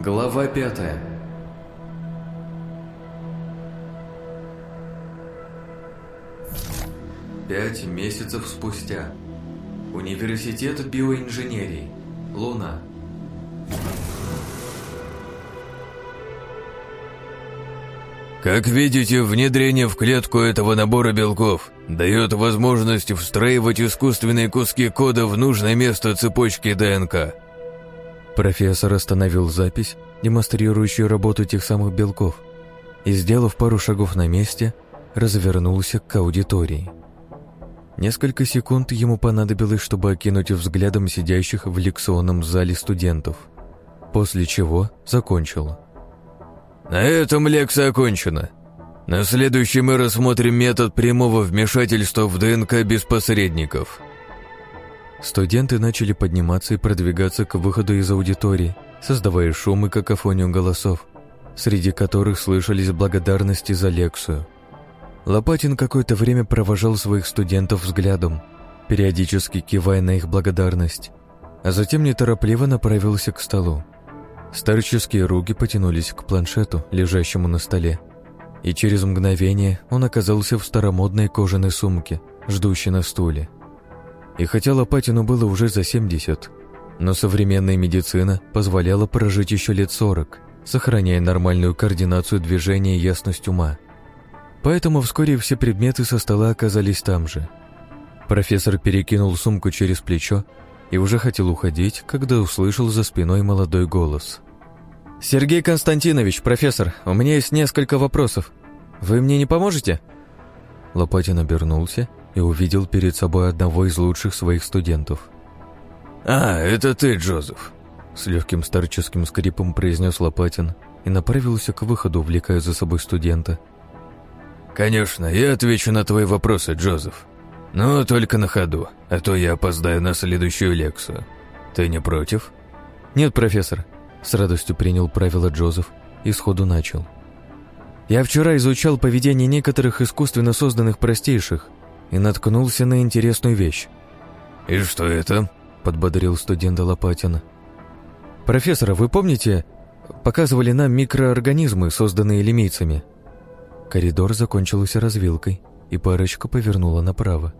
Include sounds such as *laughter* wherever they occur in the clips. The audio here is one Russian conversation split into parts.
Глава пятая Пять месяцев спустя. Университет биоинженерии. Луна. Как видите, внедрение в клетку этого набора белков дает возможность встраивать искусственные куски кода в нужное место цепочки ДНК. Профессор остановил запись, демонстрирующую работу тех самых белков, и, сделав пару шагов на месте, развернулся к аудитории. Несколько секунд ему понадобилось, чтобы окинуть взглядом сидящих в лекционном зале студентов, после чего закончил. На этом лекция окончена. На следующий мы рассмотрим метод прямого вмешательства в ДНК без посредников. Студенты начали подниматься и продвигаться к выходу из аудитории, создавая шум и какофонию голосов, среди которых слышались благодарности за лекцию. Лопатин какое-то время провожал своих студентов взглядом, периодически кивая на их благодарность, а затем неторопливо направился к столу. Старческие руки потянулись к планшету, лежащему на столе, и через мгновение он оказался в старомодной кожаной сумке, ждущей на стуле. И хотя Лопатину было уже за 70, но современная медицина позволяла прожить еще лет 40, сохраняя нормальную координацию движения и ясность ума. Поэтому вскоре все предметы со стола оказались там же. Профессор перекинул сумку через плечо и уже хотел уходить, когда услышал за спиной молодой голос. «Сергей Константинович, профессор, у меня есть несколько вопросов. Вы мне не поможете?» Лопатин обернулся и увидел перед собой одного из лучших своих студентов. «А, это ты, Джозеф», — с легким старческим скрипом произнес Лопатин и направился к выходу, увлекая за собой студента — «Конечно, я отвечу на твои вопросы, Джозеф. Но только на ходу, а то я опоздаю на следующую лекцию. Ты не против?» «Нет, профессор», — с радостью принял правила Джозеф и сходу начал. «Я вчера изучал поведение некоторых искусственно созданных простейших и наткнулся на интересную вещь». «И что это?» — подбодрил студента Лопатина. «Профессор, вы помните, показывали нам микроорганизмы, созданные лимейцами?» Коридор закончился развилкой, и парочка повернула направо.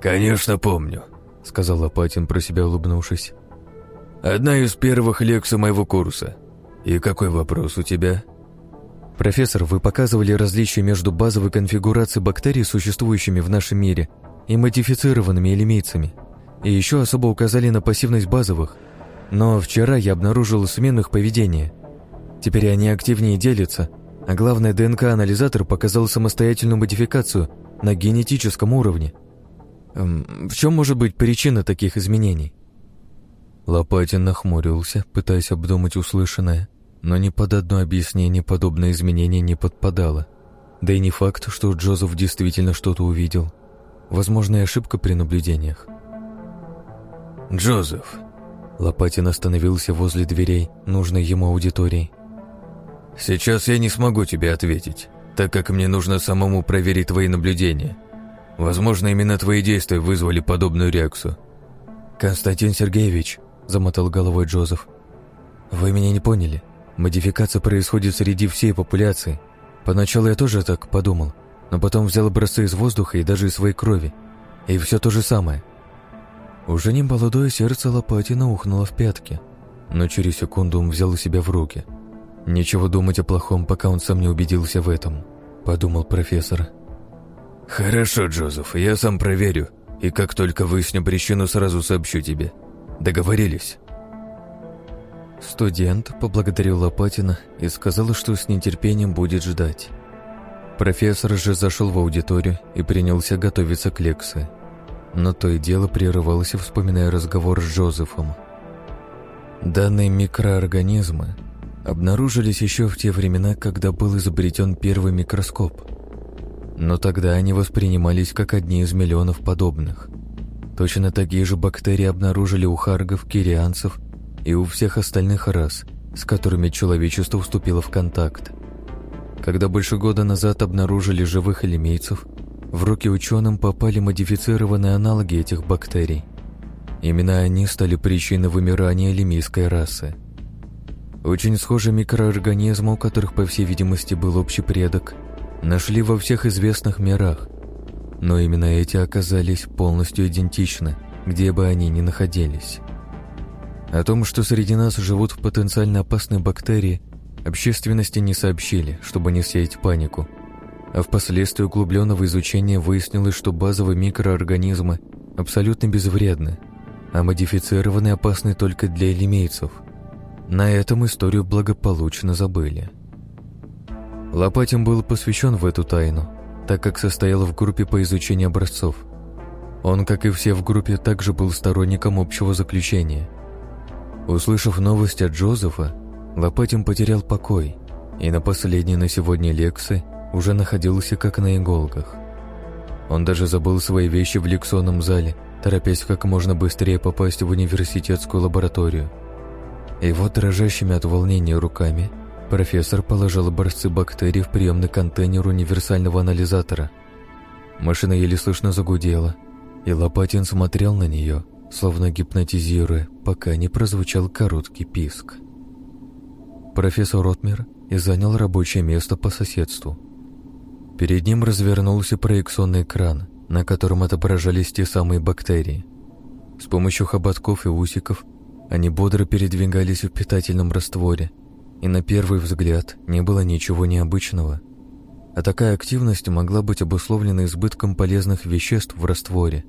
«Конечно помню», — сказал Лопатин, про себя улыбнувшись. «Одна из первых лекций моего курса. И какой вопрос у тебя?» «Профессор, вы показывали различия между базовой конфигурацией бактерий, существующими в нашем мире, и модифицированными элемейцами, и еще особо указали на пассивность базовых. Но вчера я обнаружил смену поведения. Теперь они активнее делятся, а главное, ДНК-анализатор показал самостоятельную модификацию на генетическом уровне. Эм, в чем может быть причина таких изменений? Лопатин нахмурился, пытаясь обдумать услышанное, но ни под одно объяснение подобное изменение не подпадало. Да и не факт, что Джозеф действительно что-то увидел. Возможно, и ошибка при наблюдениях. «Джозеф!» Лопатин остановился возле дверей нужной ему аудитории Сейчас я не смогу тебе ответить, так как мне нужно самому проверить твои наблюдения. Возможно, именно твои действия вызвали подобную реакцию. Константин Сергеевич, замотал головой Джозеф. Вы меня не поняли. Модификация происходит среди всей популяции. Поначалу я тоже так подумал, но потом взял образцы из воздуха и даже из своей крови. И все то же самое. Уже не молодое сердце Лопатина ухнуло в пятки, но через секунду он взял себя в руки – Нечего думать о плохом, пока он сам не убедился в этом, подумал профессор. Хорошо, Джозеф, я сам проверю, и как только выясню причину, сразу сообщу тебе. Договорились? Студент поблагодарил Лопатина и сказал, что с нетерпением будет ждать. Профессор же зашел в аудиторию и принялся готовиться к лекции. Но то и дело прерывался, вспоминая разговор с Джозефом. Данные микроорганизмы обнаружились еще в те времена, когда был изобретен первый микроскоп. Но тогда они воспринимались как одни из миллионов подобных. Точно такие же бактерии обнаружили у харгов, кирианцев и у всех остальных рас, с которыми человечество вступило в контакт. Когда больше года назад обнаружили живых элемейцев, в руки ученым попали модифицированные аналоги этих бактерий. Именно они стали причиной вымирания лемийской расы – Очень схожие микроорганизмы, у которых, по всей видимости, был общий предок, нашли во всех известных мирах. Но именно эти оказались полностью идентичны, где бы они ни находились. О том, что среди нас живут потенциально опасные бактерии, общественности не сообщили, чтобы не сеять панику. А впоследствии углубленного изучения выяснилось, что базовые микроорганизмы абсолютно безвредны, а модифицированные опасны только для элемейцев – на этом историю благополучно забыли. Лопатин был посвящен в эту тайну, так как состоял в группе по изучению образцов. Он, как и все в группе, также был сторонником общего заключения. Услышав новость от Джозефа, Лопатин потерял покой и на последней на сегодня лекции уже находился как на иголках. Он даже забыл свои вещи в лекционном зале, торопясь как можно быстрее попасть в университетскую лабораторию – и вот дрожащими от волнения руками профессор положил образцы бактерий в приемный контейнер универсального анализатора. Машина еле слышно загудела, и Лопатин смотрел на нее, словно гипнотизируя, пока не прозвучал короткий писк. Профессор Ротмер и занял рабочее место по соседству. Перед ним развернулся проекционный экран, на котором отображались те самые бактерии. С помощью хоботков и усиков они бодро передвигались в питательном растворе, и на первый взгляд не было ничего необычного. А такая активность могла быть обусловлена избытком полезных веществ в растворе.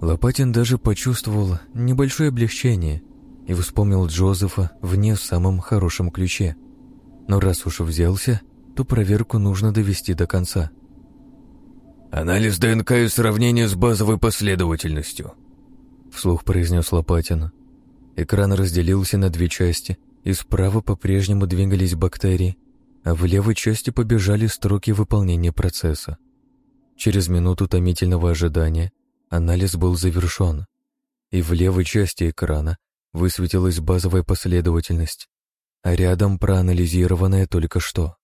Лопатин даже почувствовал небольшое облегчение и вспомнил Джозефа в не самом хорошем ключе. Но раз уж взялся, то проверку нужно довести до конца. «Анализ ДНК и сравнение с базовой последовательностью», — вслух произнес Лопатин. Экран разделился на две части, и справа по-прежнему двигались бактерии, а в левой части побежали строки выполнения процесса. Через минуту томительного ожидания анализ был завершен, и в левой части экрана высветилась базовая последовательность, а рядом проанализированная только что.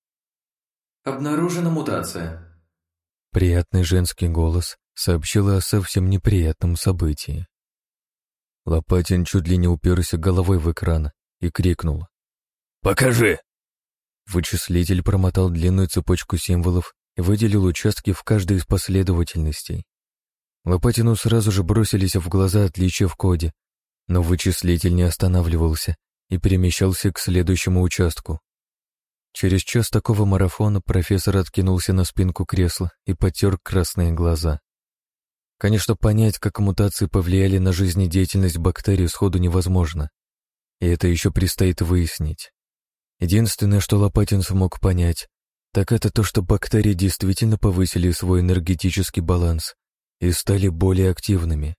Обнаружена мутация. Приятный женский голос сообщил о совсем неприятном событии. Лопатин чуть ли не уперся головой в экран и крикнул. «Покажи!» Вычислитель промотал длинную цепочку символов и выделил участки в каждой из последовательностей. Лопатину сразу же бросились в глаза отличия в коде, но вычислитель не останавливался и перемещался к следующему участку. Через час такого марафона профессор откинулся на спинку кресла и потер красные глаза. Конечно, понять, как мутации повлияли на жизнедеятельность бактерий, сходу невозможно. И это еще предстоит выяснить. Единственное, что Лопатин смог понять, так это то, что бактерии действительно повысили свой энергетический баланс и стали более активными.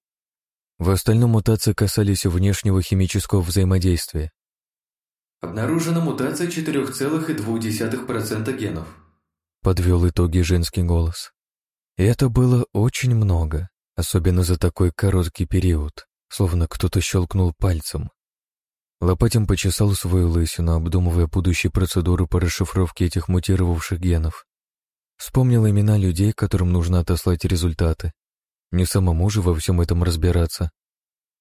В остальном мутации касались внешнего химического взаимодействия. Обнаружена мутация 4,2% генов. Подвел итоги женский голос. И это было очень много особенно за такой короткий период, словно кто-то щелкнул пальцем. Лопатин почесал свою лысину, обдумывая будущие процедуры по расшифровке этих мутировавших генов. Вспомнил имена людей, которым нужно отослать результаты. Не самому же во всем этом разбираться.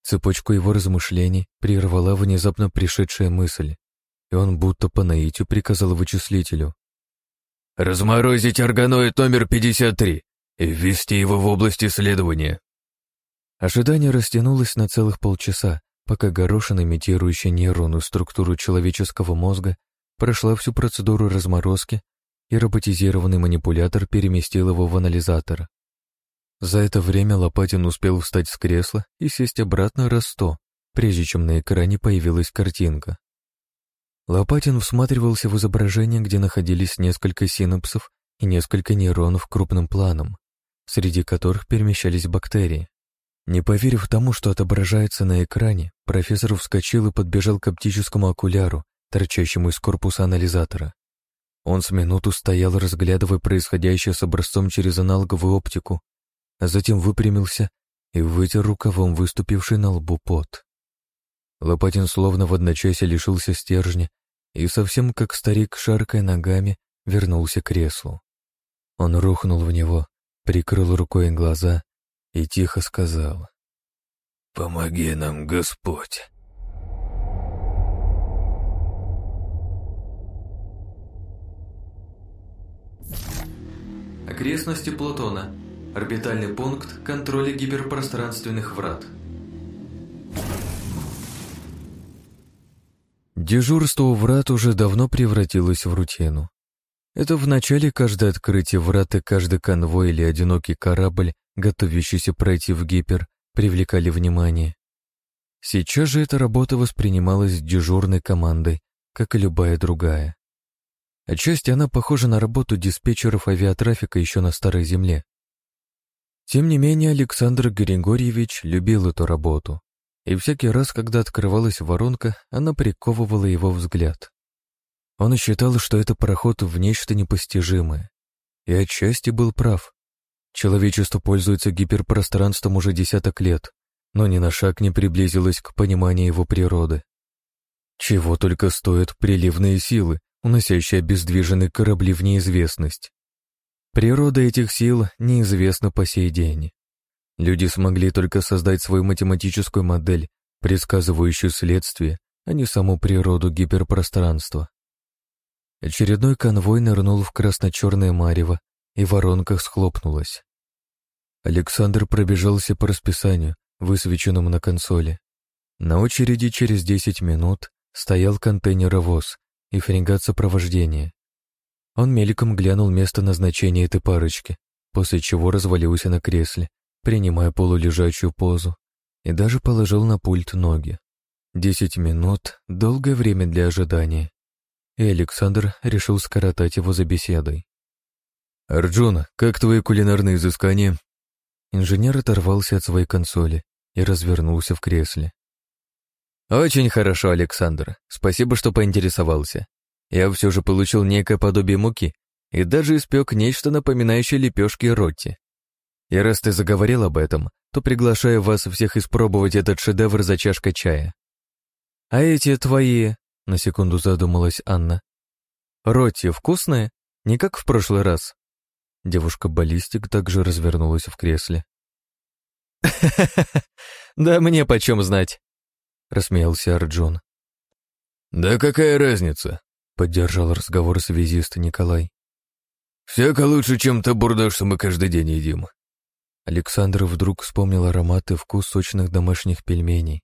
Цепочку его размышлений прервала внезапно пришедшая мысль, и он будто по наитию приказал вычислителю. «Разморозить органоид номер 53 и ввести его в область исследования. Ожидание растянулось на целых полчаса, пока горошина, имитирующая нейронную структуру человеческого мозга, прошла всю процедуру разморозки, и роботизированный манипулятор переместил его в анализатор. За это время Лопатин успел встать с кресла и сесть обратно раз сто, прежде чем на экране появилась картинка. Лопатин всматривался в изображение, где находились несколько синапсов и несколько нейронов крупным планом среди которых перемещались бактерии. Не поверив тому, что отображается на экране, профессор вскочил и подбежал к оптическому окуляру, торчащему из корпуса анализатора. Он с минуту стоял, разглядывая происходящее с образцом через аналоговую оптику, а затем выпрямился и вытер рукавом выступивший на лбу пот. Лопатин словно в одночасье лишился стержня и совсем как старик, шаркая ногами, вернулся к креслу. Он рухнул в него, прикрыл рукой глаза и тихо сказал «Помоги нам, Господь!» Окрестности Платона. Орбитальный пункт контроля гиперпространственных врат. Дежурство у врат уже давно превратилось в рутину. Это в начале каждое открытие врат и каждый конвой или одинокий корабль, готовящийся пройти в гипер, привлекали внимание. Сейчас же эта работа воспринималась дежурной командой, как и любая другая. Отчасти она похожа на работу диспетчеров авиатрафика еще на Старой Земле. Тем не менее, Александр Григорьевич любил эту работу, и всякий раз, когда открывалась воронка, она приковывала его взгляд. Он считал, что это проход в нечто непостижимое, и отчасти был прав. Человечество пользуется гиперпространством уже десяток лет, но ни на шаг не приблизилось к пониманию его природы. Чего только стоят приливные силы, уносящие обездвиженные корабли в неизвестность. Природа этих сил неизвестна по сей день. Люди смогли только создать свою математическую модель, предсказывающую следствие, а не саму природу гиперпространства. Очередной конвой нырнул в красно-черное марево, и воронка схлопнулась. Александр пробежался по расписанию, высвеченному на консоли. На очереди через 10 минут стоял контейнеровоз и фрегат сопровождения. Он мельком глянул место назначения этой парочки, после чего развалился на кресле, принимая полулежачую позу, и даже положил на пульт ноги. Десять минут — долгое время для ожидания, и Александр решил скоротать его за беседой. «Арджуна, как твои кулинарные изыскания?» Инженер оторвался от своей консоли и развернулся в кресле. «Очень хорошо, Александр. Спасибо, что поинтересовался. Я все же получил некое подобие муки и даже испек нечто напоминающее лепешки ротти. И раз ты заговорил об этом, то приглашаю вас всех испробовать этот шедевр за чашкой чая. А эти твои, на секунду задумалась Анна. Ротти вкусные? Не как в прошлый раз. Девушка-баллистик также развернулась в кресле. *laughs* Да мне почем знать, рассмеялся Арджун. Да какая разница? Поддержал разговор связист Николай. Всяко лучше, чем та бурда, что мы каждый день едим. Александр вдруг вспомнил аромат и вкус сочных домашних пельменей,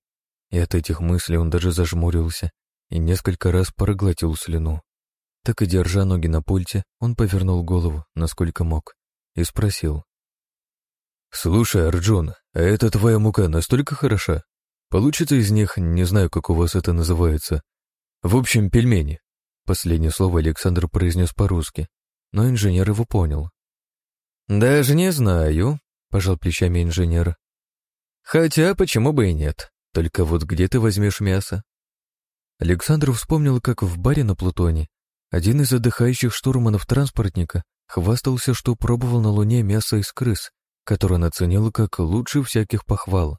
и от этих мыслей он даже зажмурился и несколько раз проглотил слюну. Так и держа ноги на пульте, он повернул голову, насколько мог, и спросил. «Слушай, Арджун, а эта твоя мука настолько хороша? Получится из них, не знаю, как у вас это называется. В общем, пельмени». Последнее слово Александр произнес по-русски, но инженер его понял. «Даже не знаю», пожал плечами инженер. Хотя, почему бы и нет? Только вот где ты возьмешь мясо? Александр вспомнил, как в баре на Плутоне один из отдыхающих штурманов транспортника хвастался, что пробовал на Луне мясо из крыс, которое он оценил как лучше всяких похвал.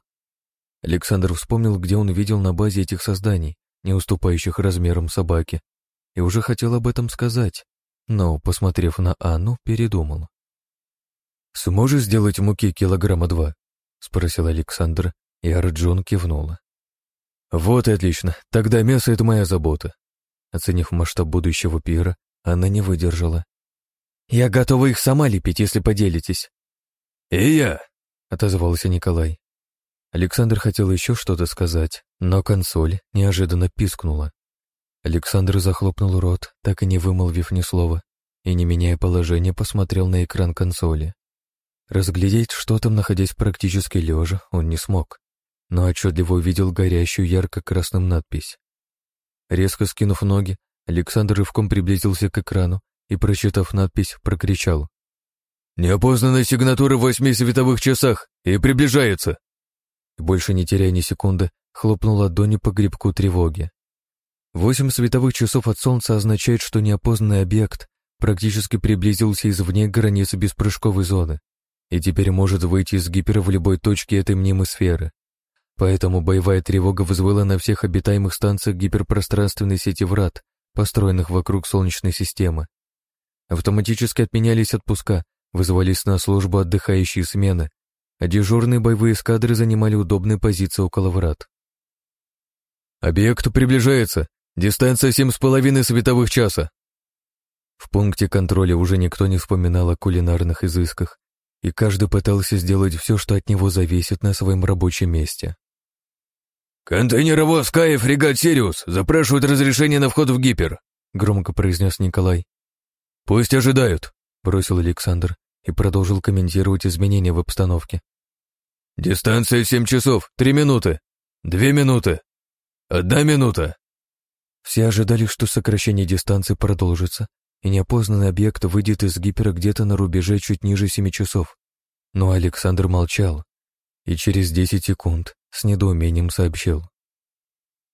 Александр вспомнил, где он видел на базе этих созданий, не уступающих размерам собаки, и уже хотел об этом сказать, но, посмотрев на Анну, передумал. «Сможешь сделать муки килограмма два?» — спросил Александр, и Арджун кивнула. «Вот и отлично, тогда мясо — это моя забота». Оценив масштаб будущего пира, она не выдержала. «Я готова их сама лепить, если поделитесь». «И я», — отозвался Николай. Александр хотел еще что-то сказать, но консоль неожиданно пискнула. Александр захлопнул рот, так и не вымолвив ни слова, и, не меняя положение, посмотрел на экран консоли. Разглядеть, что там, находясь практически лежа, он не смог, но отчетливо увидел горящую ярко-красным надпись. Резко скинув ноги, Александр рывком приблизился к экрану и, прочитав надпись, прокричал. «Неопознанная сигнатура в восьми световых часах и приближается!» Больше не теряя ни секунды, хлопнул ладонью по грибку тревоги. Восемь световых часов от Солнца означает, что неопознанный объект практически приблизился извне границы беспрыжковой зоны и теперь может выйти из гипера в любой точке этой мнимой сферы. Поэтому боевая тревога вызвала на всех обитаемых станциях гиперпространственной сети врат, построенных вокруг Солнечной системы. Автоматически отменялись отпуска, вызвались на службу отдыхающие смены, а дежурные боевые эскадры занимали удобные позиции около врат. «Объект приближается. Дистанция семь с половиной световых часа». В пункте контроля уже никто не вспоминал о кулинарных изысках, и каждый пытался сделать все, что от него зависит на своем рабочем месте. «Контейнеровоз Кай фрегат «Сириус» запрашивают разрешение на вход в гипер», — громко произнес Николай. «Пусть ожидают», — бросил Александр и продолжил комментировать изменения в обстановке. «Дистанция семь часов, три минуты, две минуты, одна минута». Все ожидали, что сокращение дистанции продолжится, и неопознанный объект выйдет из гипера где-то на рубеже чуть ниже семи часов. Но Александр молчал, и через десять секунд с недоумением сообщил.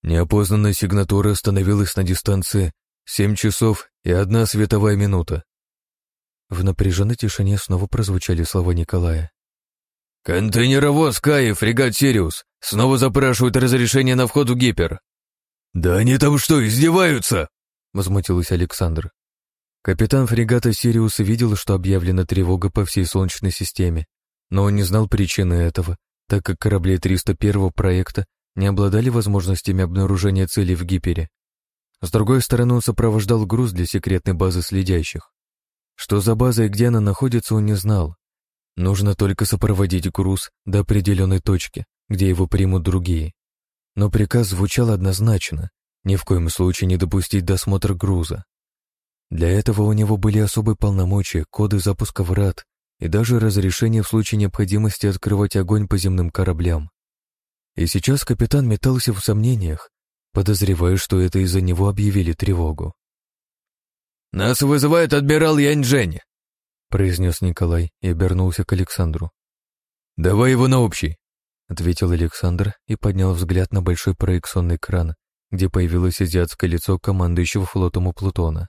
Неопознанная сигнатура остановилась на дистанции семь часов и одна световая минута. В напряженной тишине снова прозвучали слова Николая. «Контейнеровоз Кай и фрегат «Сириус» снова запрашивают разрешение на вход в гипер». «Да они там что, издеваются?» — возмутился Александр. Капитан фрегата «Сириус» видел, что объявлена тревога по всей Солнечной системе, но он не знал причины этого, так как корабли 301 проекта не обладали возможностями обнаружения целей в гипере. С другой стороны, он сопровождал груз для секретной базы следящих. Что за база и где она находится, он не знал. Нужно только сопроводить груз до определенной точки, где его примут другие. Но приказ звучал однозначно — ни в коем случае не допустить досмотра груза. Для этого у него были особые полномочия, коды запуска врат и даже разрешение в случае необходимости открывать огонь по земным кораблям. И сейчас капитан метался в сомнениях, подозревая, что это из-за него объявили тревогу. «Нас вызывает адмирал Янь-Джень», — произнес Николай и обернулся к Александру. «Давай его на общий», — ответил Александр и поднял взгляд на большой проекционный экран, где появилось азиатское лицо командующего флотом у Плутона.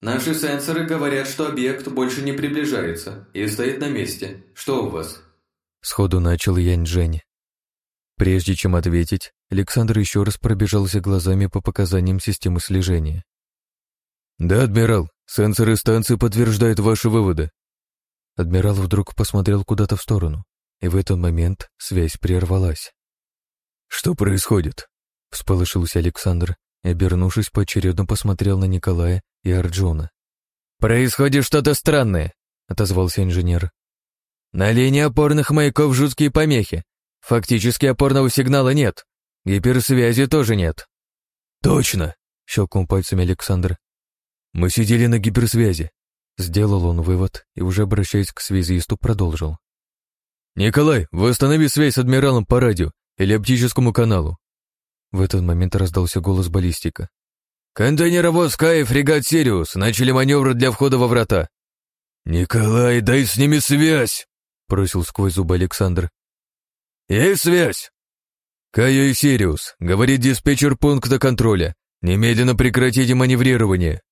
Наши сенсоры говорят, что объект больше не приближается и стоит на месте. Что у вас? Сходу начал Янь Джень. Прежде чем ответить, Александр еще раз пробежался глазами по показаниям системы слежения. «Да, адмирал, сенсоры станции подтверждают ваши выводы». Адмирал вдруг посмотрел куда-то в сторону, и в этот момент связь прервалась. «Что происходит?» — всполошился Александр и, обернувшись, поочередно посмотрел на Николая и Арджуна. «Происходит что-то странное», — отозвался инженер. «На линии опорных маяков жуткие помехи. Фактически опорного сигнала нет. Гиперсвязи тоже нет». «Точно!» — щелкнул пальцами Александр. «Мы сидели на гиперсвязи». Сделал он вывод и, уже обращаясь к связисту, продолжил. «Николай, восстанови связь с адмиралом по радио или оптическому каналу». В этот момент раздался голос баллистика. «Контейнеровоз Кай и фрегат «Сириус» начали маневр для входа во врата». «Николай, дай с ними связь!» — бросил сквозь зубы Александр. «Есть связь!» «Кайо и Сириус, — говорит диспетчер пункта контроля, — немедленно прекратите маневрирование!»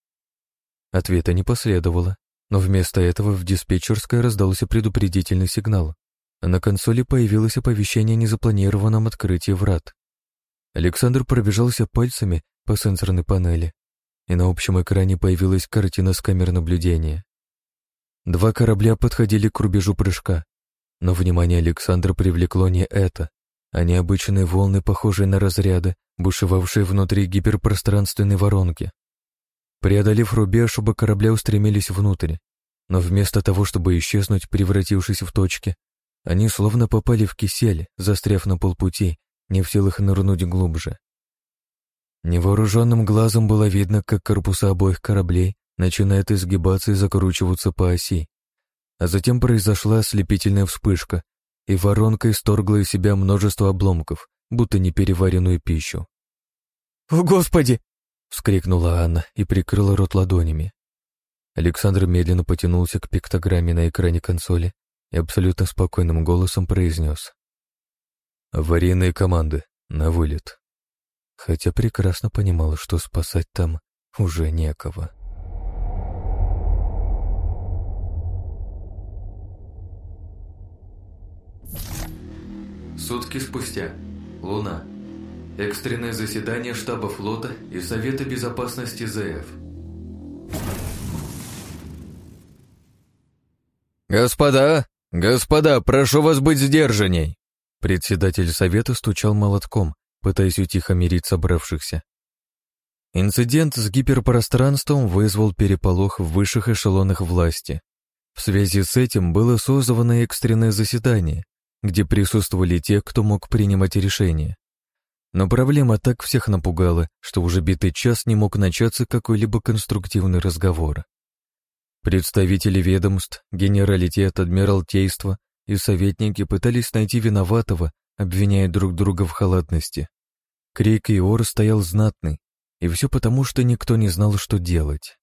Ответа не последовало, но вместо этого в диспетчерской раздался предупредительный сигнал, на консоли появилось оповещение о незапланированном открытии врат. Александр пробежался пальцами по сенсорной панели, и на общем экране появилась картина с камер наблюдения. Два корабля подходили к рубежу прыжка, но внимание Александра привлекло не это, а необычные волны, похожие на разряды, бушевавшие внутри гиперпространственной воронки. Преодолев рубеж, оба корабля устремились внутрь, но вместо того, чтобы исчезнуть, превратившись в точки, они словно попали в кисель, застряв на полпути, не в силах нырнуть глубже. Невооруженным глазом было видно, как корпуса обоих кораблей начинают изгибаться и закручиваться по оси. А затем произошла ослепительная вспышка, и воронка исторгла из себя множество обломков, будто непереваренную пищу. «О, Господи!» — вскрикнула Анна и прикрыла рот ладонями. Александр медленно потянулся к пиктограмме на экране консоли и абсолютно спокойным голосом произнес. «Аварийные команды, на вылет» хотя прекрасно понимал, что спасать там уже некого. Сутки спустя. Луна. Экстренное заседание штаба флота и Совета безопасности ЗФ. «Господа, господа, прошу вас быть сдержанней!» Председатель совета стучал молотком, пытаясь утихомирить собравшихся. Инцидент с гиперпространством вызвал переполох в высших эшелонах власти. В связи с этим было созвано экстренное заседание, где присутствовали те, кто мог принимать решения. Но проблема так всех напугала, что уже битый час не мог начаться какой-либо конструктивный разговор. Представители ведомств, генералитет, адмиралтейство и советники пытались найти виноватого, обвиняя друг друга в халатности. Крик и ор стоял знатный, и все потому, что никто не знал, что делать.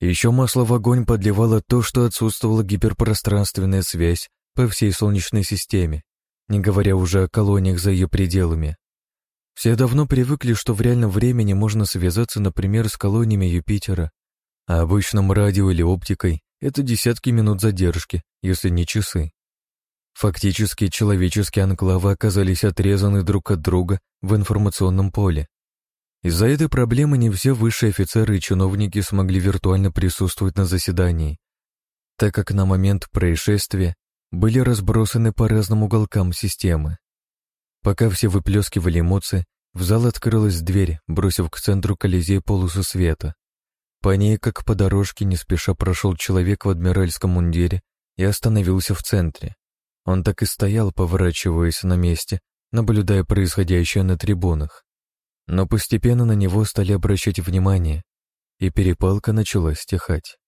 Еще масло в огонь подливало то, что отсутствовала гиперпространственная связь по всей Солнечной системе, не говоря уже о колониях за ее пределами. Все давно привыкли, что в реальном времени можно связаться, например, с колониями Юпитера, а обычным радио или оптикой это десятки минут задержки, если не часы. Фактически человеческие анклавы оказались отрезаны друг от друга в информационном поле, из-за этой проблемы не все высшие офицеры и чиновники смогли виртуально присутствовать на заседании, так как на момент происшествия были разбросаны по разным уголкам системы. Пока все выплескивали эмоции, в зал открылась дверь, бросив к центру Колизея полосу света. По ней, как по дорожке, не спеша прошел человек в адмиральском мундире и остановился в центре. Он так и стоял, поворачиваясь на месте, наблюдая происходящее на трибунах но постепенно на него стали обращать внимание, и перепалка начала стихать.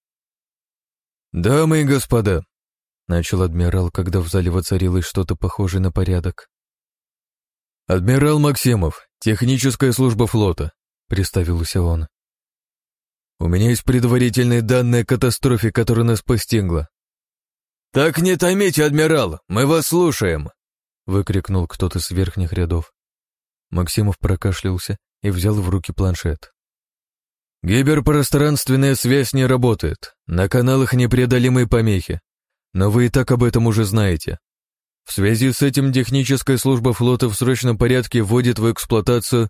«Дамы и господа!» — начал адмирал, когда в зале воцарилось что-то похожее на порядок. «Адмирал Максимов, техническая служба флота», — представился он. «У меня есть предварительные данные о катастрофе, которая нас постигла». «Так не томите, адмирал, мы вас слушаем!» — выкрикнул кто-то с верхних рядов. Максимов прокашлялся и взял в руки планшет. «Гиперпространственная связь не работает, на каналах непреодолимые помехи, но вы и так об этом уже знаете. В связи с этим техническая служба флота в срочном порядке вводит в эксплуатацию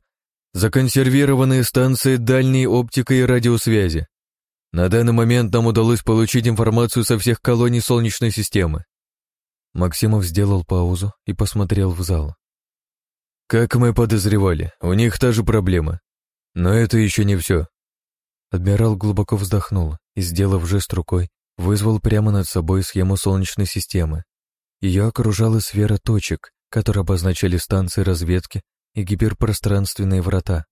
законсервированные станции дальней оптикой и радиосвязи. На данный момент нам удалось получить информацию со всех колоний Солнечной системы. Максимов сделал паузу и посмотрел в зал. Как мы подозревали, у них та же проблема. Но это еще не все. Адмирал глубоко вздохнул и, сделав жест рукой, вызвал прямо над собой схему Солнечной системы. Ее окружала сфера точек, которые обозначали станции разведки и гиперпространственные врата.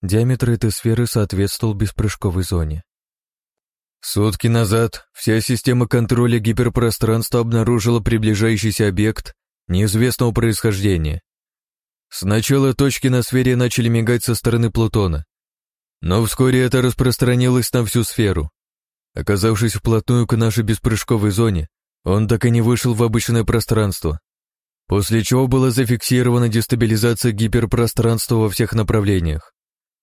Диаметр этой сферы соответствовал беспрыжковой зоне. Сутки назад вся система контроля гиперпространства обнаружила приближающийся объект неизвестного происхождения. Сначала точки на сфере начали мигать со стороны Плутона, но вскоре это распространилось на всю сферу. Оказавшись вплотную к нашей беспрыжковой зоне, он так и не вышел в обычное пространство, после чего была зафиксирована дестабилизация гиперпространства во всех направлениях.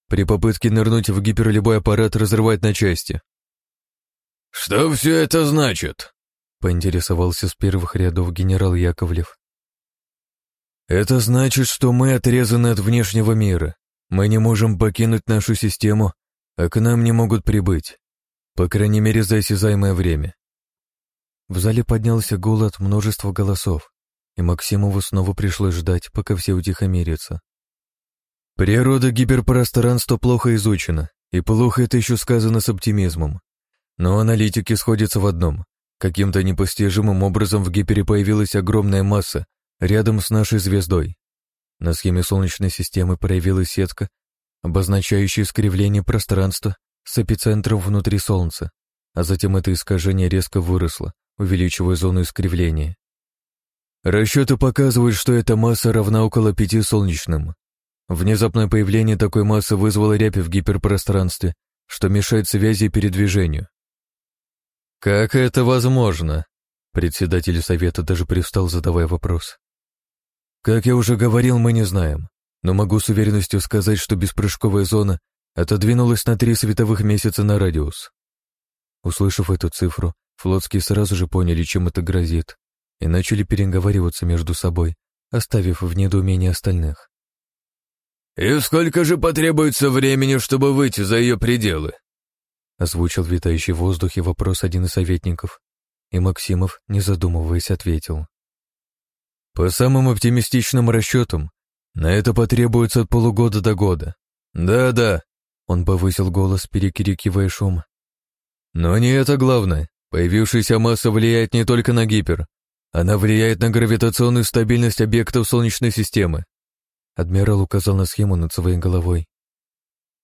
При попытке нырнуть в гиперлюбой аппарат разрывать на части. «Что все это значит?» — поинтересовался с первых рядов генерал Яковлев. Это значит, что мы отрезаны от внешнего мира. Мы не можем покинуть нашу систему, а к нам не могут прибыть. По крайней мере, за осязаемое время. В зале поднялся гул от множества голосов, и Максимову снова пришлось ждать, пока все утихомирятся. Природа гиперпространства плохо изучена, и плохо это еще сказано с оптимизмом. Но аналитики сходятся в одном. Каким-то непостижимым образом в гипере появилась огромная масса, Рядом с нашей звездой. На схеме Солнечной системы проявилась сетка, обозначающая искривление пространства с эпицентром внутри Солнца, а затем это искажение резко выросло, увеличивая зону искривления. Расчеты показывают, что эта масса равна около пяти солнечным. Внезапное появление такой массы вызвало рябь в гиперпространстве, что мешает связи и передвижению. «Как это возможно?» Председатель совета даже пристал, задавая вопрос. Как я уже говорил, мы не знаем, но могу с уверенностью сказать, что беспрыжковая зона отодвинулась на три световых месяца на радиус. Услышав эту цифру, флотские сразу же поняли, чем это грозит, и начали переговариваться между собой, оставив в недоумении остальных. «И сколько же потребуется времени, чтобы выйти за ее пределы?» озвучил витающий в воздухе вопрос один из советников, и Максимов, не задумываясь, ответил. По самым оптимистичным расчетам, на это потребуется от полугода до года. Да-да, Он повысил голос, перекрикивая шум. «Но не это главное. Появившаяся масса влияет не только на гипер. Она влияет на гравитационную стабильность объектов Солнечной системы». Адмирал указал на схему над своей головой.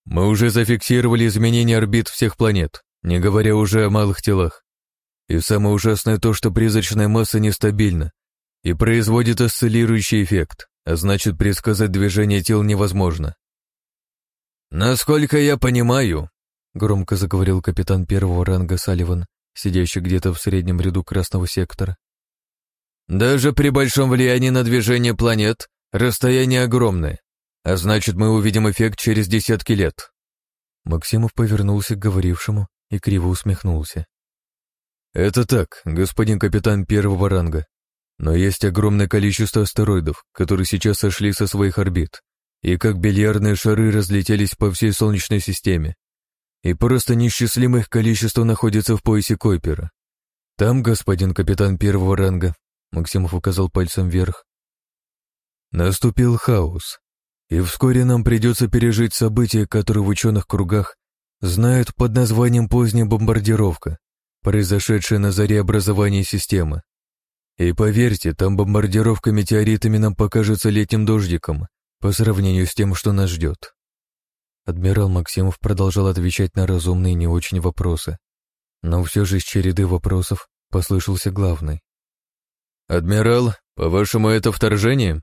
«Мы уже зафиксировали изменения орбит всех планет, не говоря уже о малых телах. И самое ужасное то, что призрачная масса нестабильна и производит осциллирующий эффект, а значит, предсказать движение тел невозможно. «Насколько я понимаю», — громко заговорил капитан первого ранга Салливан, сидящий где-то в среднем ряду красного сектора. «Даже при большом влиянии на движение планет расстояние огромное, а значит, мы увидим эффект через десятки лет». Максимов повернулся к говорившему и криво усмехнулся. «Это так, господин капитан первого ранга. Но есть огромное количество астероидов, которые сейчас сошли со своих орбит, и как бильярдные шары разлетелись по всей Солнечной системе. И просто неисчислимое их количество находится в поясе Койпера. Там, господин капитан первого ранга, Максимов указал пальцем вверх, наступил хаос. И вскоре нам придется пережить события, которые в ученых кругах знают под названием «поздняя бомбардировка» произошедшее на заре образования системы. И поверьте, там бомбардировка метеоритами нам покажется летним дождиком по сравнению с тем, что нас ждет. Адмирал Максимов продолжал отвечать на разумные не очень вопросы. Но все же из череды вопросов послышался главный. «Адмирал, по-вашему, это вторжение?»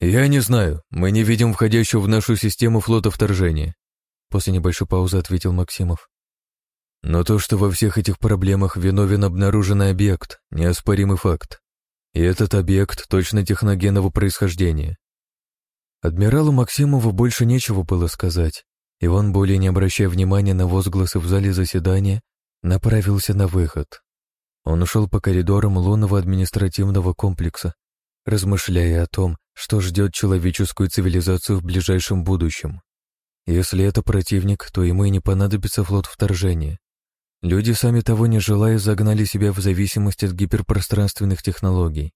«Я не знаю. Мы не видим входящего в нашу систему флота вторжения», после небольшой паузы ответил Максимов. Но то, что во всех этих проблемах виновен обнаруженный объект, неоспоримый факт. И этот объект точно техногенного происхождения. Адмиралу Максимову больше нечего было сказать, и он, более не обращая внимания на возгласы в зале заседания, направился на выход. Он ушел по коридорам лунного административного комплекса, размышляя о том, что ждет человеческую цивилизацию в ближайшем будущем. Если это противник, то ему и не понадобится флот вторжения. Люди, сами того не желая, загнали себя в зависимость от гиперпространственных технологий.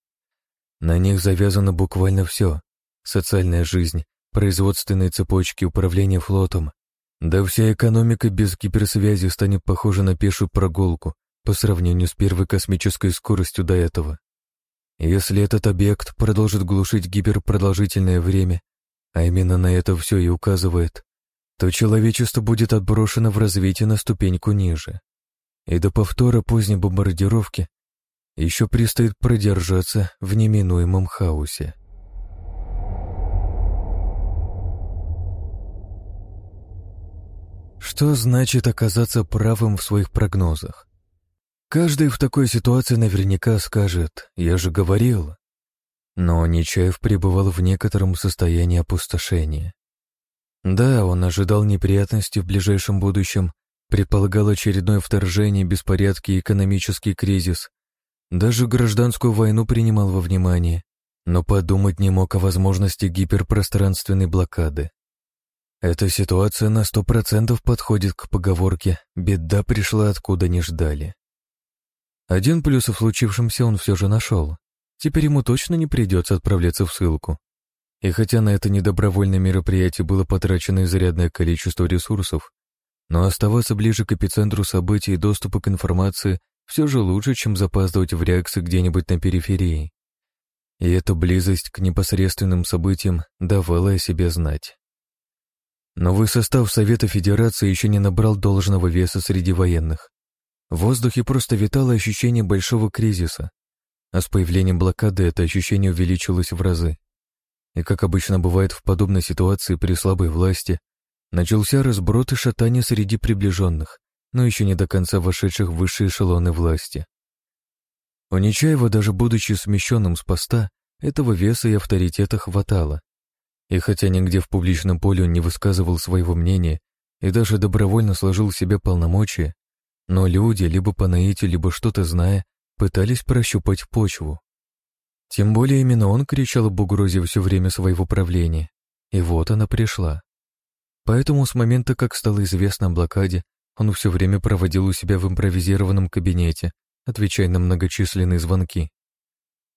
На них завязано буквально все — социальная жизнь, производственные цепочки, управление флотом. Да вся экономика без гиперсвязи станет похожа на пешую прогулку по сравнению с первой космической скоростью до этого. Если этот объект продолжит глушить гиперпродолжительное время, а именно на это все и указывает, то человечество будет отброшено в развитии на ступеньку ниже и до повтора поздней бомбардировки еще предстоит продержаться в неминуемом хаосе. Что значит оказаться правым в своих прогнозах? Каждый в такой ситуации наверняка скажет «я же говорил». Но Нечаев пребывал в некотором состоянии опустошения. Да, он ожидал неприятностей в ближайшем будущем, предполагал очередное вторжение, беспорядки и экономический кризис. Даже гражданскую войну принимал во внимание, но подумать не мог о возможности гиперпространственной блокады. Эта ситуация на сто процентов подходит к поговорке «беда пришла откуда не ждали». Один плюс в случившемся он все же нашел. Теперь ему точно не придется отправляться в ссылку. И хотя на это недобровольное мероприятие было потрачено изрядное количество ресурсов, но оставаться ближе к эпицентру событий и доступа к информации все же лучше, чем запаздывать в реакции где-нибудь на периферии. И эта близость к непосредственным событиям давала о себе знать. Новый состав Совета Федерации еще не набрал должного веса среди военных. В воздухе просто витало ощущение большого кризиса, а с появлением блокады это ощущение увеличилось в разы. И как обычно бывает в подобной ситуации при слабой власти, Начался разброд и шатание среди приближенных, но еще не до конца вошедших в высшие эшелоны власти. У Нечаева, даже будучи смещенным с поста, этого веса и авторитета хватало. И хотя нигде в публичном поле он не высказывал своего мнения и даже добровольно сложил себе полномочия, но люди, либо по наитию, либо что-то зная, пытались прощупать почву. Тем более именно он кричал об угрозе все время своего правления. И вот она пришла. Поэтому с момента, как стало известно о блокаде, он все время проводил у себя в импровизированном кабинете, отвечая на многочисленные звонки.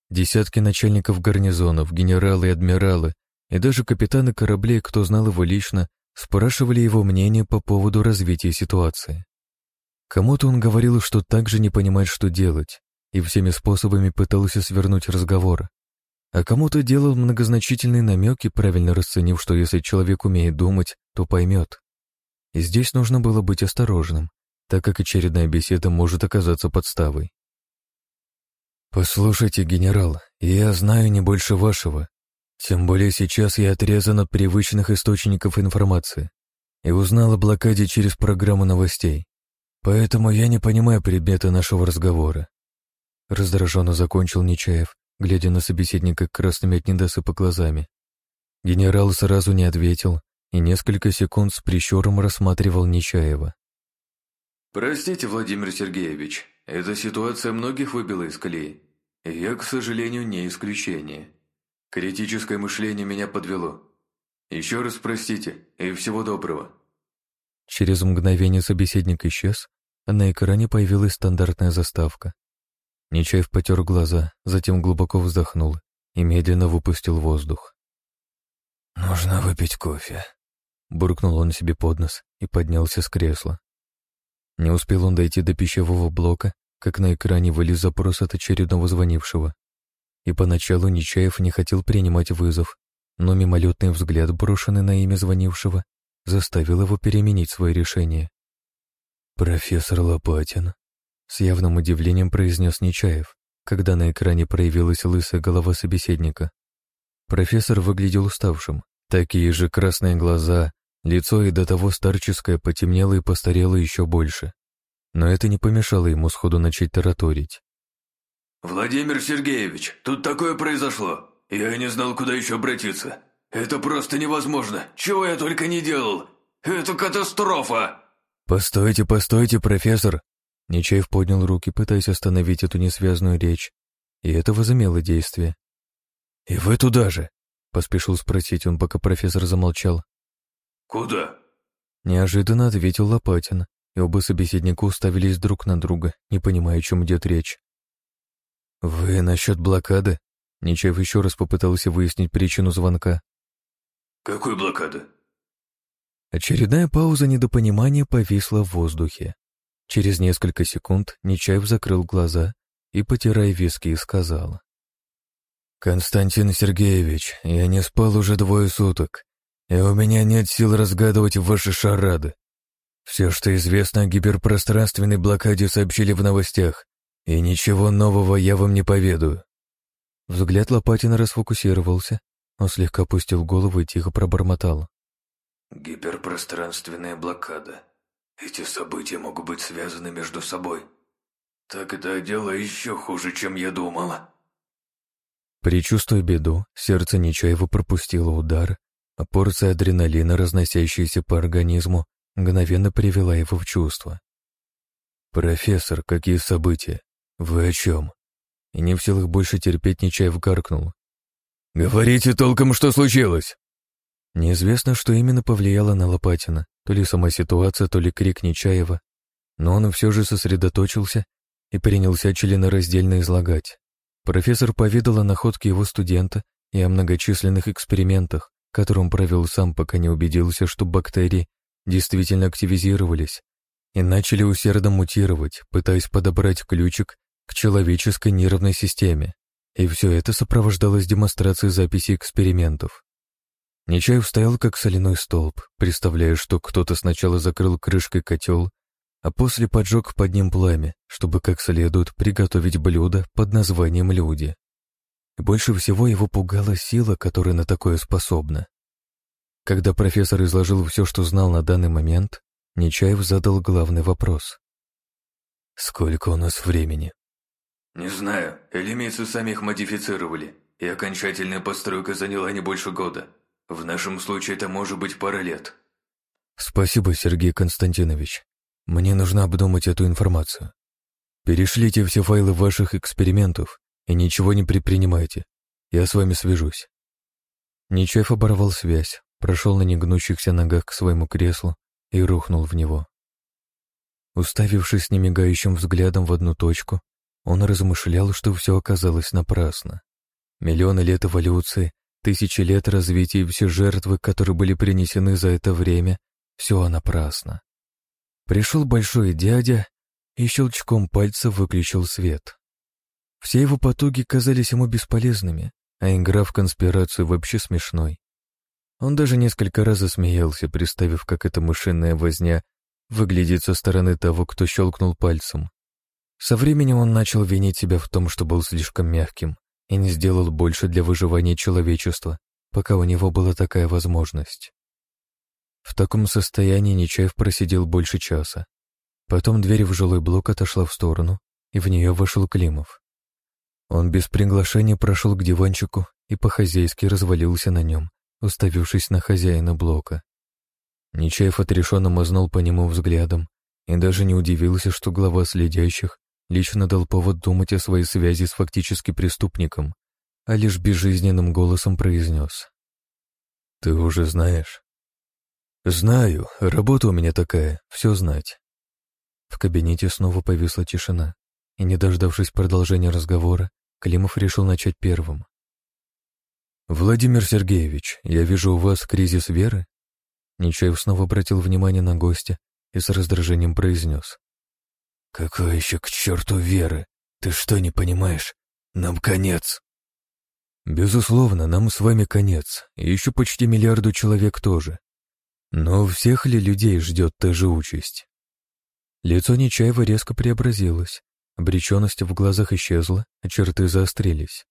Десятки начальников гарнизонов, генералы и адмиралы, и даже капитаны кораблей, кто знал его лично, спрашивали его мнение по поводу развития ситуации. Кому-то он говорил, что также не понимает, что делать, и всеми способами пытался свернуть разговор, а кому-то делал многозначительные намеки, правильно расценив, что если человек умеет думать, то поймет. И здесь нужно было быть осторожным, так как очередная беседа может оказаться подставой. «Послушайте, генерал, я знаю не больше вашего. Тем более сейчас я отрезан от привычных источников информации и узнал о блокаде через программу новостей. Поэтому я не понимаю предмета нашего разговора». Раздраженно закончил Нечаев, глядя на собеседника красными от недосыпа глазами. Генерал сразу не ответил и несколько секунд с прищуром рассматривал Нечаева. «Простите, Владимир Сергеевич, эта ситуация многих выбила из колеи. Я, к сожалению, не исключение. Критическое мышление меня подвело. Еще раз простите и всего доброго». Через мгновение собеседник исчез, а на экране появилась стандартная заставка. Нечаев потер глаза, затем глубоко вздохнул и медленно выпустил воздух. «Нужно выпить кофе», — буркнул он себе под нос и поднялся с кресла. Не успел он дойти до пищевого блока, как на экране вылез запрос от очередного звонившего. И поначалу Нечаев не хотел принимать вызов, но мимолетный взгляд, брошенный на имя звонившего, заставил его переменить свое решение. «Профессор Лопатин», — с явным удивлением произнес Нечаев, когда на экране проявилась лысая голова собеседника. Профессор выглядел уставшим, такие же красные глаза, лицо и до того старческое потемнело и постарело еще больше но это не помешало ему сходу начать тараторить. «Владимир Сергеевич, тут такое произошло. Я не знал, куда еще обратиться. Это просто невозможно. Чего я только не делал. Это катастрофа!» «Постойте, постойте, профессор!» Нечаев поднял руки, пытаясь остановить эту несвязную речь, и это возымело действие. «И вы туда же?» — поспешил спросить он, пока профессор замолчал. «Куда?» — неожиданно ответил Лопатин, и оба собеседника уставились друг на друга, не понимая, о чем идет речь. «Вы насчет блокады?» Нечаев еще раз попытался выяснить причину звонка. «Какой блокады?» Очередная пауза недопонимания повисла в воздухе. Через несколько секунд Нечаев закрыл глаза и, потирая виски, сказал. «Константин Сергеевич, я не спал уже двое суток, и у меня нет сил разгадывать ваши шарады. Все, что известно о гиперпространственной блокаде, сообщили в новостях, и ничего нового я вам не поведаю. Взгляд Лопатина расфокусировался, он слегка опустил голову и тихо пробормотал. «Гиперпространственная блокада. Эти события могут быть связаны между собой. Тогда дело еще хуже, чем я думала». Причувствуя беду, сердце Нечаева пропустило удар, а порция адреналина, разносящаяся по организму, мгновенно привела его в чувство. «Профессор, какие события? Вы о чем?» И не в силах больше терпеть Нечаев гаркнул. «Говорите толком, что случилось!» Неизвестно, что именно повлияло на Лопатина, то ли сама ситуация, то ли крик Нечаева, но он все же сосредоточился и принялся членораздельно излагать. Профессор поведал о находке его студента и о многочисленных экспериментах, которые он провел сам, пока не убедился, что бактерии действительно активизировались и начали усердно мутировать, пытаясь подобрать ключик к человеческой нервной системе. И все это сопровождалось демонстрацией записей экспериментов. Нечаев стоял как соляной столб, представляя, что кто-то сначала закрыл крышкой котел, а после поджег под ним пламя, чтобы как следует приготовить блюдо под названием «люди». И больше всего его пугала сила, которая на такое способна. Когда профессор изложил все, что знал на данный момент, Нечаев задал главный вопрос. «Сколько у нас времени?» «Не знаю. Элемейцы сами их модифицировали, и окончательная постройка заняла не больше года. В нашем случае это может быть пара лет». «Спасибо, Сергей Константинович. Мне нужно обдумать эту информацию. Перешлите все файлы ваших экспериментов и ничего не предпринимайте. Я с вами свяжусь». Нечаев оборвал связь, прошел на негнущихся ногах к своему креслу и рухнул в него. Уставившись немигающим взглядом в одну точку, он размышлял, что все оказалось напрасно. Миллионы лет эволюции Тысячи лет развития и все жертвы, которые были принесены за это время, все напрасно. Пришел большой дядя и щелчком пальца выключил свет. Все его потуги казались ему бесполезными, а игра в конспирацию вообще смешной. Он даже несколько раз засмеялся, представив, как эта мышиная возня выглядит со стороны того, кто щелкнул пальцем. Со временем он начал винить себя в том, что был слишком мягким и не сделал больше для выживания человечества, пока у него была такая возможность. В таком состоянии Нечаев просидел больше часа. Потом дверь в жилой блок отошла в сторону, и в нее вышел Климов. Он без приглашения прошел к диванчику и по-хозяйски развалился на нем, уставившись на хозяина блока. Нечаев отрешенно мазнул по нему взглядом и даже не удивился, что глава следящих лично дал повод думать о своей связи с фактически преступником, а лишь безжизненным голосом произнес. «Ты уже знаешь?» «Знаю, работа у меня такая, все знать». В кабинете снова повисла тишина, и, не дождавшись продолжения разговора, Климов решил начать первым. «Владимир Сергеевич, я вижу у вас кризис веры?» Нечаев снова обратил внимание на гостя и с раздражением произнес. «Какой еще к черту веры? Ты что, не понимаешь? Нам конец!» «Безусловно, нам с вами конец, и еще почти миллиарду человек тоже. Но всех ли людей ждет та же участь?» Лицо Нечаева резко преобразилось, обреченность в глазах исчезла, а черты заострились.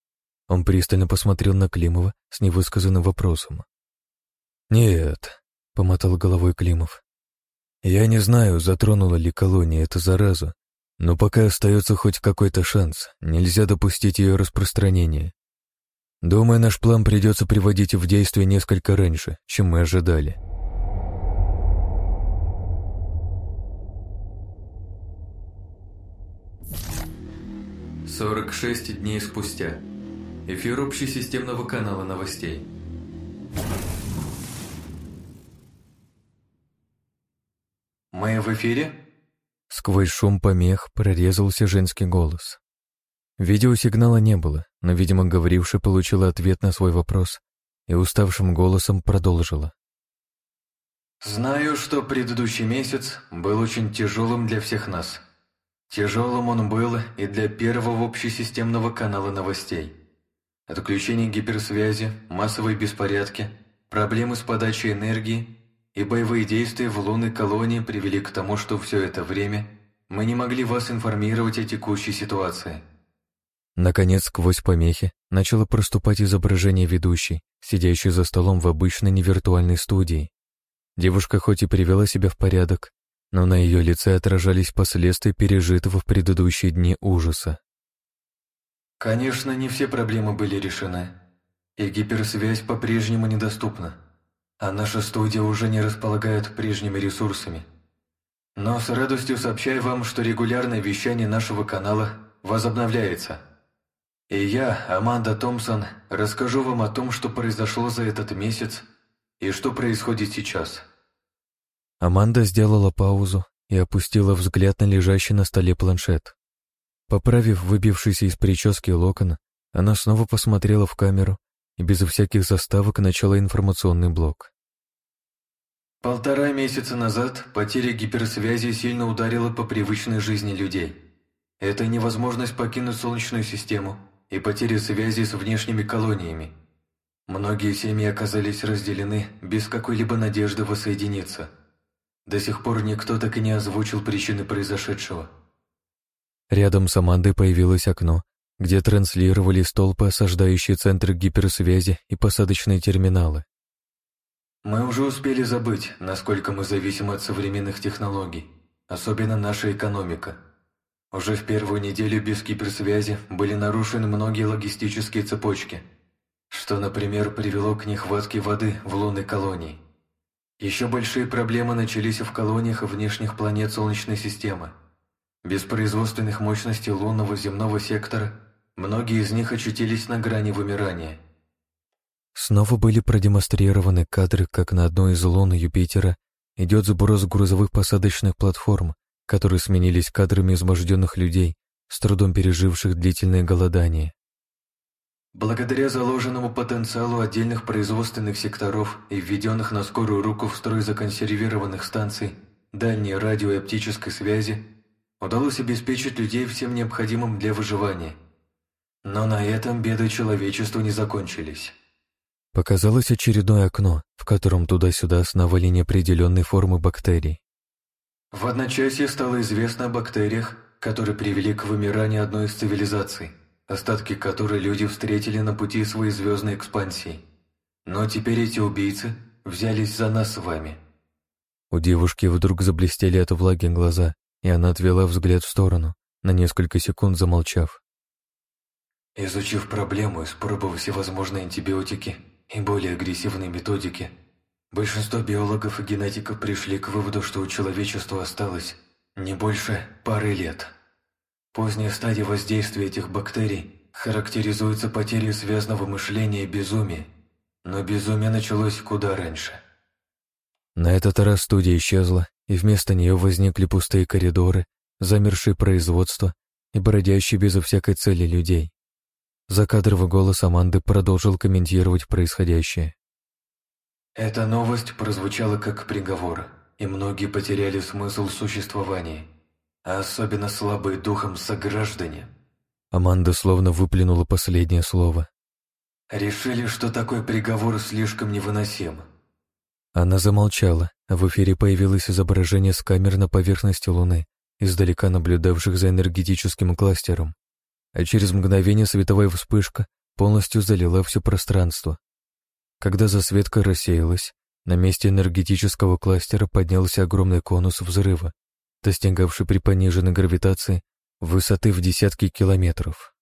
Он пристально посмотрел на Климова с невысказанным вопросом. «Нет», — помотал головой Климов, я не знаю, затронула ли колония эта зараза, но пока остается хоть какой-то шанс, нельзя допустить ее распространения. Думаю, наш план придется приводить в действие несколько раньше, чем мы ожидали. Сорок шесть дней спустя. Эфир общесистемного канала новостей. «Мы в эфире?» Сквозь шум помех прорезался женский голос. Видеосигнала не было, но, видимо, говоривший получила ответ на свой вопрос и уставшим голосом продолжила. «Знаю, что предыдущий месяц был очень тяжелым для всех нас. Тяжелым он был и для первого общесистемного канала новостей. Отключение гиперсвязи, массовые беспорядки, проблемы с подачей энергии и боевые действия в лунной колонии привели к тому, что все это время мы не могли вас информировать о текущей ситуации. Наконец, сквозь помехи, начало проступать изображение ведущей, сидящей за столом в обычной невиртуальной студии. Девушка хоть и привела себя в порядок, но на ее лице отражались последствия пережитого в предыдущие дни ужаса. Конечно, не все проблемы были решены, и гиперсвязь по-прежнему недоступна а наша студия уже не располагает прежними ресурсами. Но с радостью сообщаю вам, что регулярное вещание нашего канала возобновляется. И я, Аманда Томпсон, расскажу вам о том, что произошло за этот месяц и что происходит сейчас. Аманда сделала паузу и опустила взгляд на лежащий на столе планшет. Поправив выбившийся из прически локон, она снова посмотрела в камеру и безо всяких заставок начала информационный блок. Полтора месяца назад потеря гиперсвязи сильно ударила по привычной жизни людей. Это невозможность покинуть Солнечную систему и потеря связи с внешними колониями. Многие семьи оказались разделены без какой-либо надежды воссоединиться. До сих пор никто так и не озвучил причины произошедшего. Рядом с Амандой появилось окно, где транслировали столпы, осаждающие центры гиперсвязи и посадочные терминалы. Мы уже успели забыть, насколько мы зависимы от современных технологий, особенно наша экономика. Уже в первую неделю без гиперсвязи были нарушены многие логистические цепочки, что, например, привело к нехватке воды в лунной колонии. Еще большие проблемы начались в колониях внешних планет Солнечной системы. Без производственных мощностей лунного земного сектора Многие из них очутились на грани вымирания. Снова были продемонстрированы кадры, как на одной из лун Юпитера идет сброс грузовых посадочных платформ, которые сменились кадрами изможденных людей, с трудом переживших длительное голодание. Благодаря заложенному потенциалу отдельных производственных секторов и введенных на скорую руку в строй законсервированных станций дальней радио и оптической связи, удалось обеспечить людей всем необходимым для выживания. Но на этом беды человечеству не закончились. Показалось очередное окно, в котором туда-сюда сновали неопределенные формы бактерий. В одночасье стало известно о бактериях, которые привели к вымиранию одной из цивилизаций, остатки которой люди встретили на пути своей звездной экспансии. Но теперь эти убийцы взялись за нас с вами. У девушки вдруг заблестели от влаги глаза, и она отвела взгляд в сторону, на несколько секунд замолчав. Изучив проблему, испробовав всевозможные антибиотики, и более агрессивные методики, большинство биологов и генетиков пришли к выводу, что у человечества осталось не больше пары лет. Поздняя стадия воздействия этих бактерий характеризуется потерей связанного мышления и безумия, но безумие началось куда раньше. На этот раз студия исчезла, и вместо нее возникли пустые коридоры, замершие производства и бродящие безо всякой цели людей. Закадровый голос Аманды продолжил комментировать происходящее. Эта новость прозвучала как приговор, и многие потеряли смысл существования, а особенно слабые духом сограждане. Аманда словно выплюнула последнее слово. Решили, что такой приговор слишком невыносим. Она замолчала, а в эфире появилось изображение с камер на поверхности Луны, издалека наблюдавших за энергетическим кластером а через мгновение световая вспышка полностью залила все пространство. Когда засветка рассеялась, на месте энергетического кластера поднялся огромный конус взрыва, достигавший при пониженной гравитации высоты в десятки километров.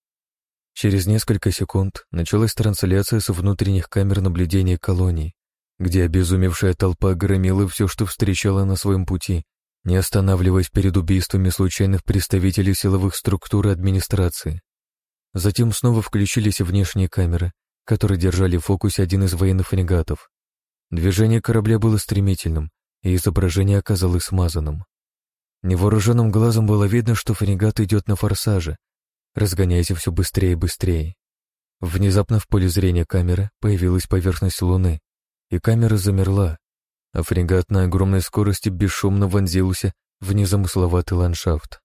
Через несколько секунд началась трансляция с внутренних камер наблюдения колонии, где обезумевшая толпа громила все, что встречала на своем пути, не останавливаясь перед убийствами случайных представителей силовых структур администрации. Затем снова включились внешние камеры, которые держали в фокусе один из военных фрегатов. Движение корабля было стремительным, и изображение оказалось смазанным. Невооруженным глазом было видно, что фрегат идет на форсаже, разгоняясь все быстрее и быстрее. Внезапно в поле зрения камеры появилась поверхность Луны, и камера замерла, а фрегат на огромной скорости бесшумно вонзился в незамысловатый ландшафт.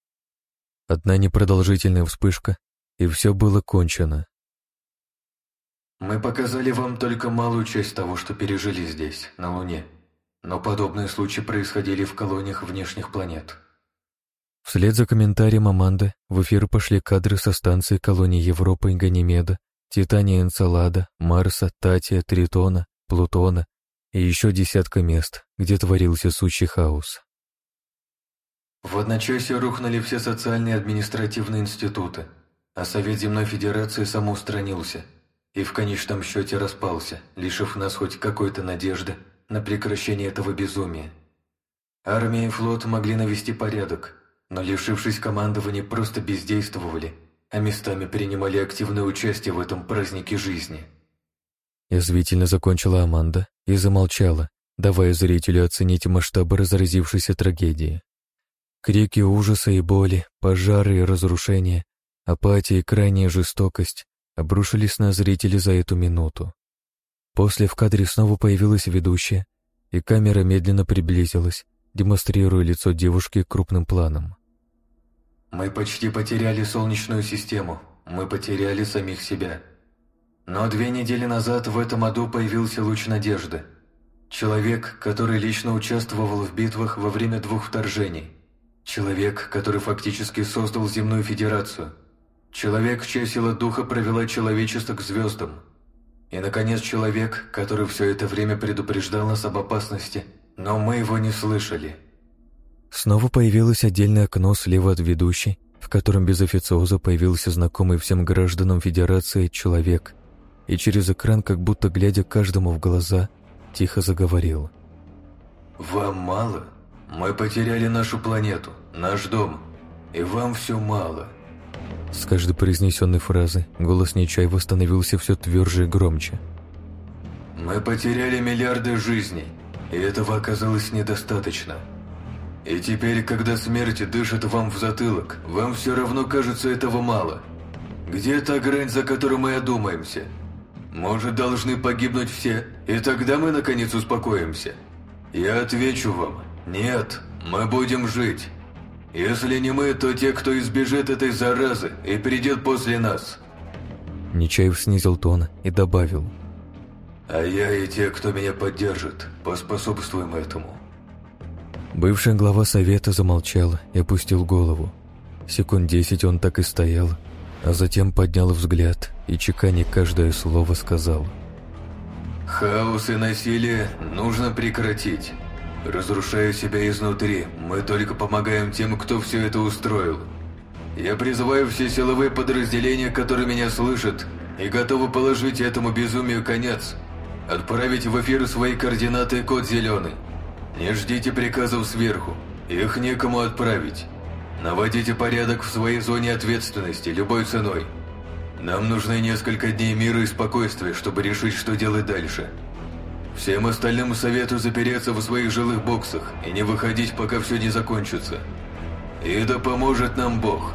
Одна непродолжительная вспышка, и все было кончено. Мы показали вам только малую часть того, что пережили здесь, на Луне. Но подобные случаи происходили в колониях внешних планет. Вслед за комментарием Аманды в эфир пошли кадры со станции колоний Европы и Ганимеда, Титания Энцелада, Марса, Татия, Тритона, Плутона и еще десятка мест, где творился сущий хаос. В одночасье рухнули все социальные и административные институты, а Совет Земной Федерации самоустранился и в конечном счете распался, лишив нас хоть какой-то надежды на прекращение этого безумия. Армия и флот могли навести порядок, но, лишившись командования, просто бездействовали, а местами принимали активное участие в этом празднике жизни. Язвительно закончила Аманда и замолчала, давая зрителю оценить масштабы разразившейся трагедии. Крики ужаса и боли, пожары и разрушения Апатия и крайняя жестокость обрушились на зрителей за эту минуту. После в кадре снова появилась ведущая, и камера медленно приблизилась, демонстрируя лицо девушки крупным планом. «Мы почти потеряли Солнечную систему, мы потеряли самих себя. Но две недели назад в этом аду появился луч надежды. Человек, который лично участвовал в битвах во время двух вторжений. Человек, который фактически создал Земную Федерацию. Человек, чья сила духа провела человечество к звездам. И, наконец, человек, который все это время предупреждал нас об опасности, но мы его не слышали. Снова появилось отдельное окно слева от ведущей, в котором без официоза появился знакомый всем гражданам Федерации человек, и через экран, как будто глядя каждому в глаза, тихо заговорил. «Вам мало? Мы потеряли нашу планету, наш дом, и вам все мало». С каждой произнесенной фразы голос Нечаева становился все тверже и громче. «Мы потеряли миллиарды жизней, и этого оказалось недостаточно. И теперь, когда смерть дышит вам в затылок, вам все равно кажется этого мало. Где та грань, за которой мы одумаемся? Может, должны погибнуть все, и тогда мы наконец успокоимся? Я отвечу вам, нет, мы будем жить. Если не мы, то те, кто избежит этой заразы и придет после нас. Нечаев снизил тон и добавил. А я и те, кто меня поддержит, поспособствуем этому. Бывший глава совета замолчал и опустил голову. Секунд десять он так и стоял, а затем поднял взгляд и, чеканя каждое слово, сказал. «Хаос и насилие нужно прекратить. Разрушая себя изнутри, мы только помогаем тем, кто все это устроил. Я призываю все силовые подразделения, которые меня слышат, и готовы положить этому безумию конец. Отправить в эфир свои координаты и код зеленый. Не ждите приказов сверху, их некому отправить. Наводите порядок в своей зоне ответственности любой ценой. Нам нужны несколько дней мира и спокойствия, чтобы решить, что делать дальше. Всем остальным советую запереться в своих жилых боксах и не выходить, пока все не закончится. И да поможет нам Бог.